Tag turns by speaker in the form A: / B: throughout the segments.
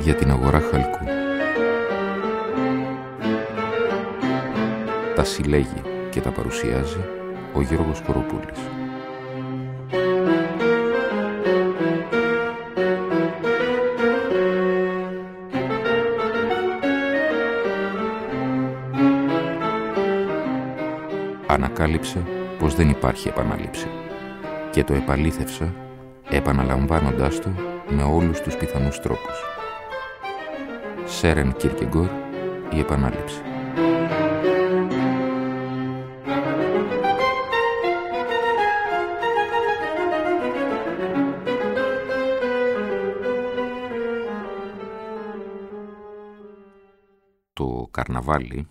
A: για την αγορά χαλκού. Τα συλλέγει και τα παρουσιάζει ο Γιώργος Κοροπούλης. Ανακάλυψε πως δεν υπάρχει επανάληψη και το επαλήθευσε επαναλαμβάνοντάς το με όλους τους πιθανούς τρόπους. Σέρεν Κίρκεγκορ, η επανάληψη. Το καρναβάλι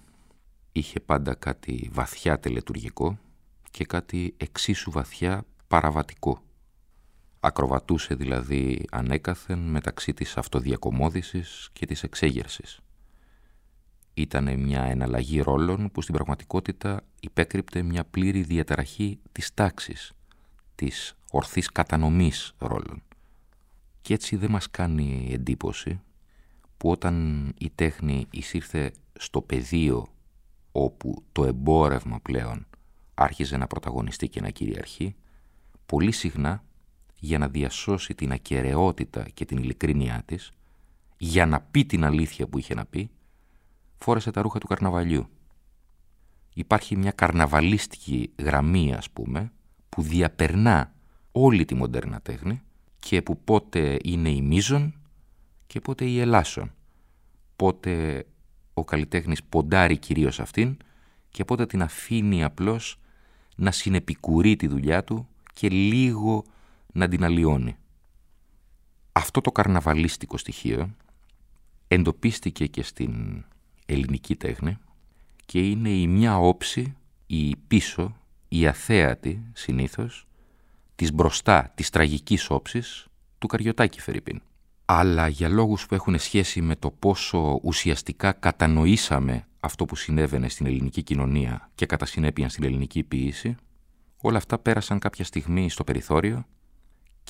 A: είχε πάντα κάτι βαθιά τελετουργικό και κάτι εξίσου βαθιά παραβατικό. Ακροβατούσε δηλαδή ανέκαθεν μεταξύ της αυτοδιακομόδησης και της εξέγερσης. Ήτανε μια εναλλαγή ρόλων που στην πραγματικότητα υπέκρυπτε μια πλήρη διαταραχή της τάξης, της ορθής κατανομής ρόλων. Και έτσι δεν μας κάνει εντύπωση που όταν η τέχνη εισήρθε στο πεδίο όπου το εμπόρευμα πλέον άρχιζε να πρωταγωνιστεί και να κυριαρχεί, πολύ συχνά για να διασώσει την ακαιρεότητα και την ειλικρίνειά της, για να πει την αλήθεια που είχε να πει, φόρεσε τα ρούχα του καρναβαλιού. Υπάρχει μια καρναβαλίστικη γραμμή, ας πούμε, που διαπερνά όλη τη μοντέρνα τέχνη και που πότε είναι η μίζων και πότε η ελάσσον. Πότε ο καλλιτέχνης ποντάρει κυρίως αυτήν και πότε την αφήνει απλώς να συνεπικουρεί τη δουλειά του και λίγο να την αλλοιώνει. Αυτό το καρναβαλίστικο στοιχείο εντοπίστηκε και στην ελληνική τέχνη και είναι η μια όψη, η πίσω, η αθέατη συνήθως, της μπροστά, της τραγικής όψης του Καριωτάκη Φερρυπίν. Αλλά για λόγους που έχουν σχέση με το πόσο ουσιαστικά κατανοήσαμε αυτό που συνέβαινε στην ελληνική κοινωνία και κατά συνέπεια στην ελληνική ποιήση, όλα αυτά πέρασαν κάποια στιγμή στο περιθώριο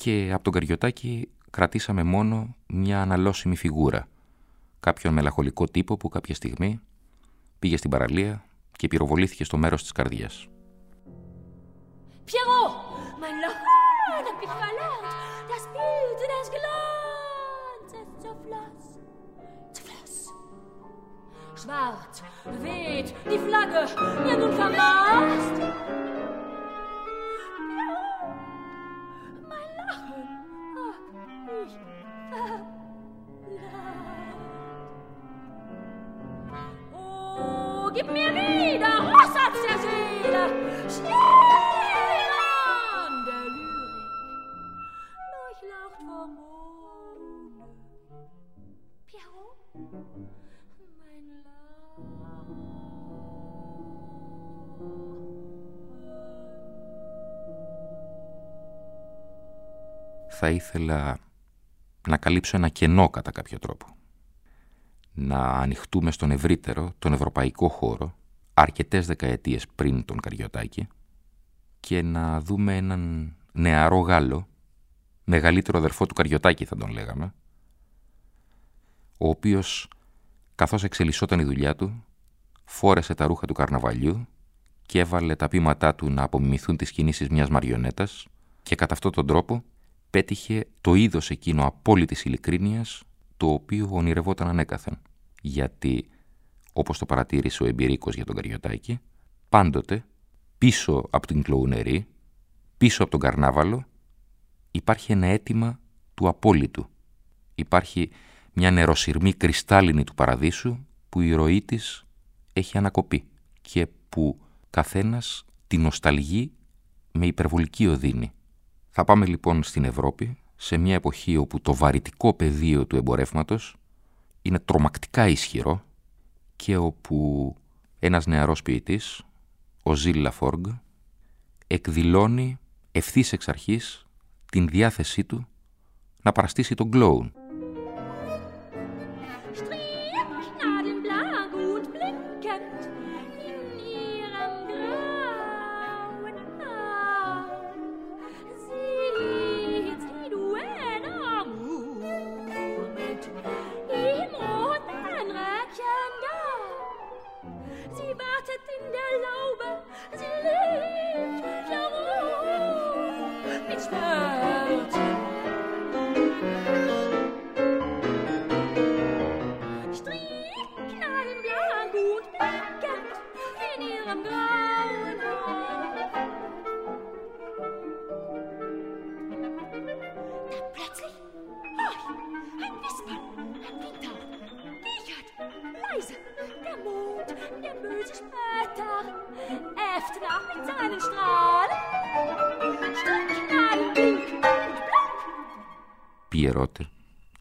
A: και από τον Καριωτάκη κρατήσαμε μόνο μια αναλώσιμη φιγούρα. Κάποιον μελαγχολικό τύπο που κάποια στιγμή πήγε στην παραλία και πυροβολήθηκε στο μέρος της καρδιάς.
B: Πιέρο! Mein Lachen, hab ich verlernt. Das Bild des Glanzes zerfloss. Zerfloss. Schwarz weht die Flagge, ja nun verrast. Gib mir wieder Rossatz der Seele, Schnee an der Lyrik, durchlaucht vom Monde. Pierrot, mein
A: Θα ήθελα να καλύψω ένα κενό κατά κάποιο τρόπο να ανοιχτούμε στον ευρύτερο, τον ευρωπαϊκό χώρο, αρκετές δεκαετίες πριν τον Καριωτάκη και να δούμε έναν νεαρό Γάλλο, μεγαλύτερο αδερφό του Καριωτάκη θα τον λέγαμε, ο οποίος καθώς εξελισσόταν η δουλειά του, φόρεσε τα ρούχα του καρναβαλιού και έβαλε τα πείματά του να απομιμηθούν τις κινήσεις μιας μαριονέτας και κατά αυτόν τον τρόπο πέτυχε το είδος εκείνο απόλυτης ειλικρίνειας το οποίο ονειρευόταν ανέκαθεν. Γιατί, όπως το παρατήρησε ο εμπειρίκος για τον Καριωτάκη, πάντοτε πίσω από την κλοουνερή, πίσω από τον καρνάβαλο, υπάρχει ένα αίτημα του απόλυτου. Υπάρχει μια νεροσυρμή κρυστάλλινη του παραδείσου που η ροή της έχει ανακοπεί και που καθένας την νοσταλγεί με υπερβολική οδύνη. Θα πάμε λοιπόν στην Ευρώπη σε μια εποχή όπου το βαρυτικό πεδίο του εμπορεύματος είναι τρομακτικά ισχυρό και όπου ένας νεαρός ποιητής, ο Ζιλ Λαφόργκ, εκδηλώνει ευθύς εξ αρχής την διάθεσή του να παραστήσει τον κλόουν. Πιερότε,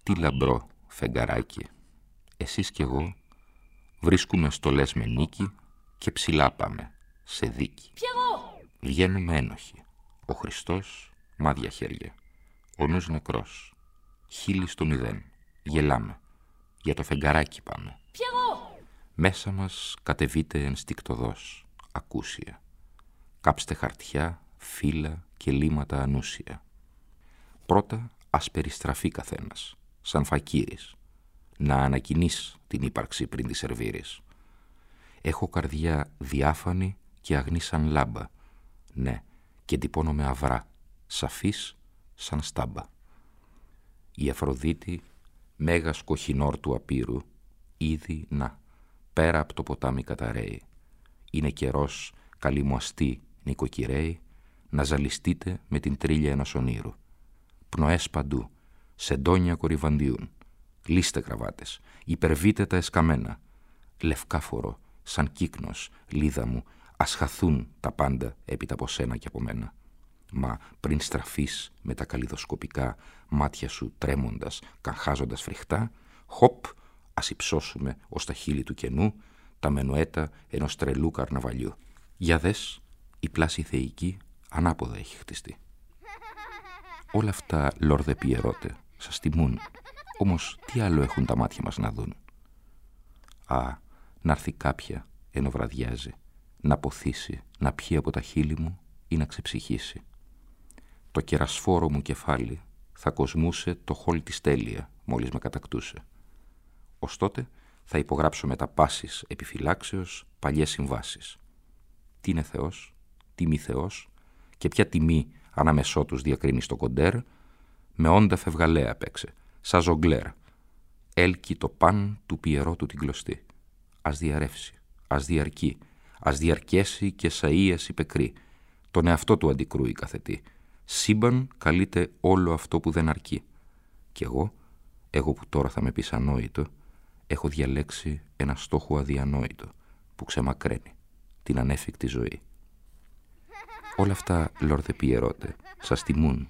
A: τι λαμπρό φεγγαράκι, εσεί και εγώ βρίσκουμε στο λε νίκη και ψηλά πάμε σε δίκη. Βγαίνουμε ένοχοι, ο Χριστό, μα δια χέρια. Ο νους νεκρός. Χίλι στο μηδέν. Γελάμε. Για το φεγγαράκι πάμε.
B: Pierrot,
A: Μέσα μας κατεβείτε ενστικτοδός, ακούσια. Κάψτε χαρτιά, φύλλα και λίματα ανούσια. Πρώτα ας περιστραφεί καθένας, σαν φακύρης, να ανακοινείς την ύπαρξη πριν τη σερβίρεις. Έχω καρδιά διάφανη και αγνή σαν λάμπα, ναι, και τυπώνω με αυρά, σαφής σαν στάμπα. Η Αφροδίτη, μέγας κοχινόρ του απείρου, ήδη να, πέρα από το ποτάμι καταραίει. Είναι καιρός, καλή μου αστή, νοικοκυρέοι, να ζαλιστείτε με την τρίλια ενός ονείρου. Πνοές παντού, σεντόνια κορυβαντιούν. Λύστε κραβάτες, υπερβείτε τα εσκαμμένα. Λευκά φορώ, σαν κύκνος, λίδα μου, ας χαθούν τα πάντα έπειτα από σένα και από μένα. Μα πριν στραφείς με τα καλλιδοσκοπικά μάτια σου τρέμοντας, καχάζοντας φρικτά, χοπ, ας υψώσουμε ως τα χείλη του κενού τα μενουέτα ενός τρελού καρναβαλιού. Για δες, η πλάση θεϊκή ανάποδα έχει χτιστεί. Όλα αυτά, λόρδε Πιερώτε, σας τιμούν. Όμως τι άλλο έχουν τα μάτια μας να δουν; Α, να έρθει κάποια, ενώ βραδιάζει, να ποθήσει, να πιει από τα χείλη μου ή να ξεψυχήσει. Το κερασφόρο μου κεφάλι θα κοσμούσε το χόλ της τέλεια μόλις με κατακτούσε. Ως τότε θα υπογράψω με τα πάσης επιφυλάξεως παλιές συμβάσεις. Τι είναι Θεός, τι μη Θεός και ποια τιμή ανάμεσό τους διακρίνει στο κοντέρ, με όντα φευγαλέα παίξε, σαν ζογκλέρ. Έλκει το παν του πιερώτου την κλωστή. Ας διαρρεύσει, ας διαρκεί, ας διαρκέσει και σαΐας υπεκρή. Τον εαυτό του αντικρούει καθετή. Σύμπαν καλείται όλο αυτό που δεν αρκεί. Κι εγώ, εγώ που τώρα θα με πεις ανόητο, έχω διαλέξει ένα στόχο αδιανόητο που ξεμακραίνει την ανέφικτη ζωή. Όλα αυτά, λόρδε Πιερώτε, σας τιμούν.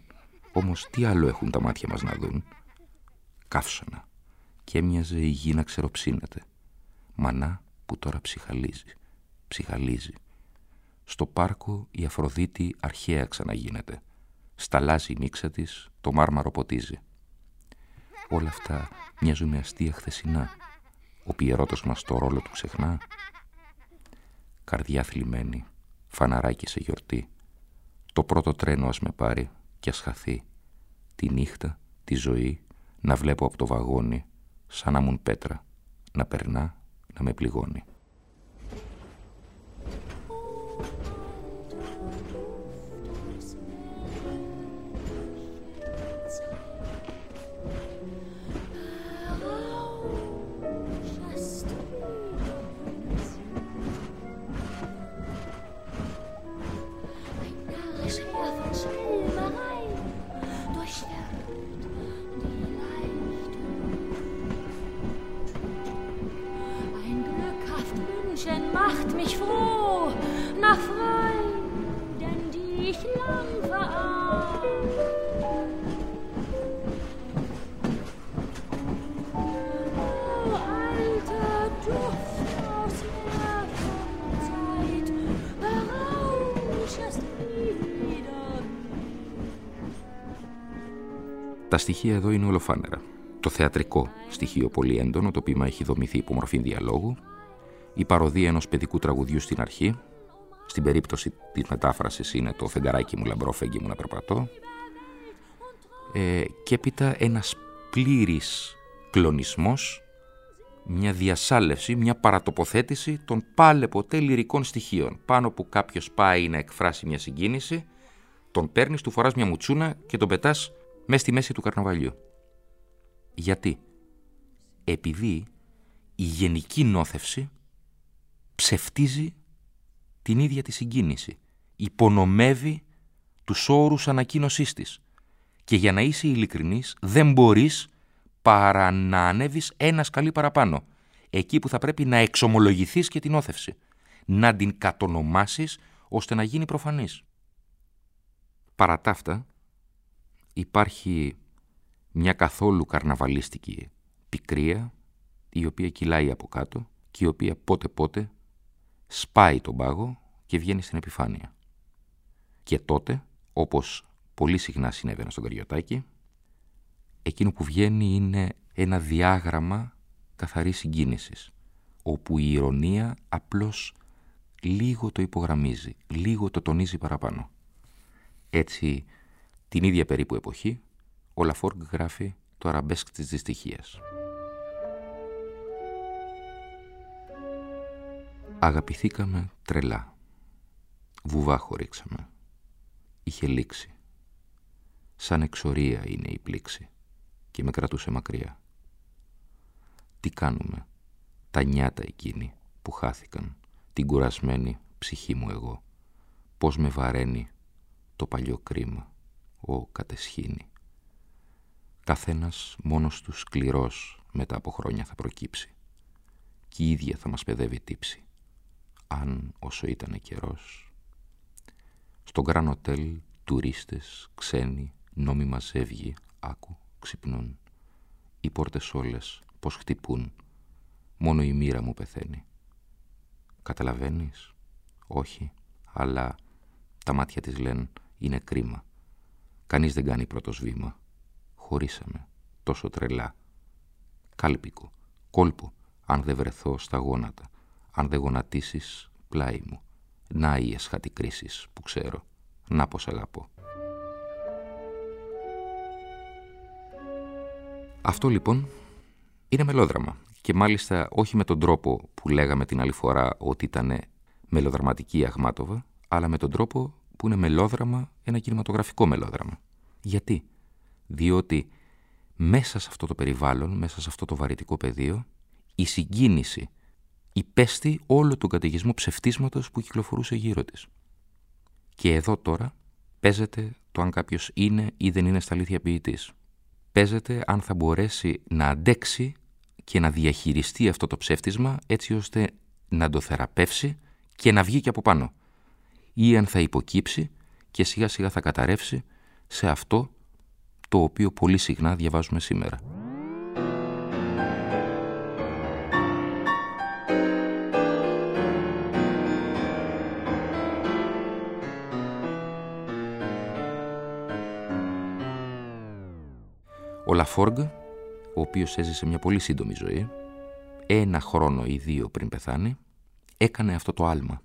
A: Όμως τι άλλο έχουν τα μάτια μας να δουν; Καύσωνα και έμοιαζε η γη να ξεροψύνεται. Μανά που τώρα ψυχαλίζει, ψυχαλίζει. Στο πάρκο η Αφροδίτη αρχαία ξαναγίνεται. Σταλάζει η μίξα της, το μάρμαρο ποτίζει. Όλα αυτά μοιάζουν με αστεία χθεσινά. Ο πιερώτος μας το ρόλο του ξεχνά. Καρδιά θλιμμένη, φαναράκι σε γιορτή. Το πρώτο τρένο ας με πάρει και ας χαθεί. Τη νύχτα, τη ζωή, να βλέπω από το βαγόνι, σαν να μουν πέτρα, να περνά, να με πληγώνει.
B: Macht mich froh nach Freuden, die ich lang verahnt. Oh, alter Duft aus Märchenzeit, berauschest wieder
A: Τα στοιχεία εδώ είναι ολοφάνερα. Το θεατρικό στοιχείο πολύ έντονο, το ποίημα έχει δομηθεί υπό μορφή διαλόγου, η παροδία ενός παιδικού τραγουδιού στην αρχή, στην περίπτωση της μετάφρασης είναι το «Φεγγαράκι μου λαμπρό, φέγγι μου να περπατώ», ε, και έπειτα ένας πλήρης κλονισμός μια διασάλευση, μια παρατοποθέτηση των πάλε ποτέ λυρικών στοιχείων. Πάνω που κάποιος πάει να εκφράσει μια συγκίνηση, τον παίρνεις, του φοράς μια μουτσούνα και τον πετάς μέσα στη μέση του καρναβαλιού. Γιατί; Επειδή η γενική νόθευση ψευτίζει την ίδια τη συγκίνηση. Υπονομεύει τους όρους ανακοίνωσής της. Και για να είσαι ειλικρινής δεν μπορείς παρά να ανέβεις ένα σκαλί παραπάνω. Εκεί που θα πρέπει να εξομολογηθείς και την όθευση. Να την κατονομάσεις ώστε να γίνει προφανής. Παρά τα αυτά, υπάρχει μια καθόλου καρναβαλίστικη πικρία η οποία κυλάει από κάτω και η οποία πότε πότε σπάει τον πάγο και βγαίνει στην επιφάνεια. Και τότε, όπως πολύ συχνά συνέβαινε στον Καριωτάκη, εκείνο που βγαίνει είναι ένα διάγραμμα καθαρής συγκίνησης, όπου η ηρωνία απλώς λίγο το υπογραμμίζει, λίγο το τονίζει παραπάνω. Έτσι, την ίδια περίπου εποχή, ο Λαφόργκ γράφει το αραμπέσκ της δυστυχίας. Αγαπηθήκαμε τρελά. Βουβά χωρίξαμε. Είχε λήξει. Σαν εξορία είναι η πλήξη και με κρατούσε μακριά. Τι κάνουμε, τα νιάτα εκείνη που χάθηκαν, την κουρασμένη ψυχή μου εγώ, πώς με βαραίνει το παλιό κρίμα, ο κατεσχήνη. Καθένας μόνος του σκληρός μετά από χρόνια θα προκύψει και η ίδια θα μας παιδεύει τύψη, αν όσο ήταν καιρός. Στο Γκραν Οτέλ τουρίστες, ξένοι, νόμιμα ζεύγοι, άκου, ξυπνούν. Οι πόρτες όλες πως χτυπούν. Μόνο η μοίρα μου πεθαίνει. Καταλαβαίνεις; Όχι. Αλλά τα μάτια της λένε είναι κρίμα. Κανείς δεν κάνει πρώτος βήμα. Χωρίσαμε. Τόσο τρελά. Κάλπικο. Κόλπο. Αν δεν βρεθώ στα γόνατα. Αν δεν γονατίσεις πλάι μου. Να οι εσχάτη που ξέρω. Να πως αγαπώ. Αυτό λοιπόν είναι μελόδραμα. Και μάλιστα όχι με τον τρόπο που λέγαμε την άλλη φορά ότι ήταν μελοδραματική η Αγμάτοβα, αλλά με τον τρόπο που είναι μελόδραμα ένα κινηματογραφικό μελόδραμα. Γιατί; Διότι μέσα σε αυτό το περιβάλλον, μέσα σε αυτό το βαρυτικό πεδίο, η συγκίνηση υπέστη όλο τον καταιγισμό ψευτίσματος που κυκλοφορούσε γύρω της. Και εδώ τώρα παίζεται το αν κάποιος είναι ή δεν είναι στα αλήθεια ποιητής παίζεται αν θα μπορέσει να αντέξει και να διαχειριστεί αυτό το ψεύτισμα έτσι ώστε να το θεραπεύσει και να βγει και από πάνω. Ή αν θα υποκύψει και σιγά σιγά θα καταρρεύσει σε αυτό το οποίο πολύ συχνά διαβάζουμε σήμερα. Ο Λαφόργκ, ο οποίος έζησε μια πολύ σύντομη ζωή, ένα χρόνο ή δύο πριν πεθάνει, έκανε αυτό το άλμα.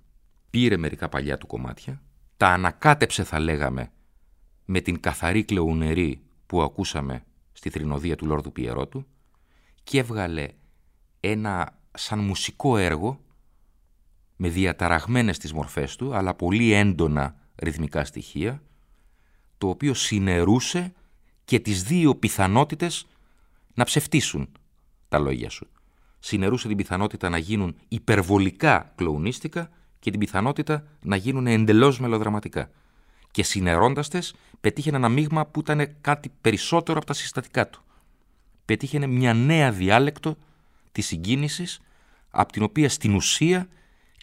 A: Πήρε μερικά παλιά του κομμάτια, τα ανακάτεψε θα λέγαμε με την καθαρή κλεουνερή που ακούσαμε στη θρηνοδία του Λόρδου Πιερότου και έβγαλε ένα σαν μουσικό έργο με διαταραγμένες τις μορφές του αλλά πολύ έντονα ρυθμικά στοιχεία το οποίο συνερούσε και τις δύο πιθανότητες να ψευτήσουν τα λόγια σου. Συνερούσε την πιθανότητα να γίνουν υπερβολικά κλοουνίστικα και την πιθανότητα να γίνουν εντελώς μελοδραματικά. Και συνερώντας τες, πετύχαινε ένα μείγμα που ήταν κάτι περισσότερο από τα συστατικά του. Πετύχαινε μια νέα διάλεκτο της συγκίνησης, από την οποία στην ουσία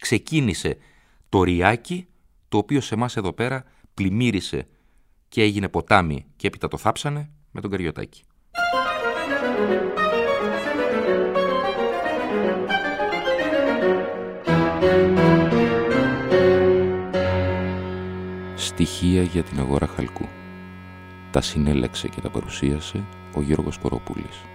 A: ξεκίνησε το ριάκι, το οποίο σε εμάς εδώ πέρα πλημμύρισε και έγινε ποτάμι και έπειτα το θάψανε με τον Καριωτάκη. Στοιχεία για την αγορά χαλκού. Τα συνέλεξε και τα παρουσίασε ο Γιώργος Κοροπούλης.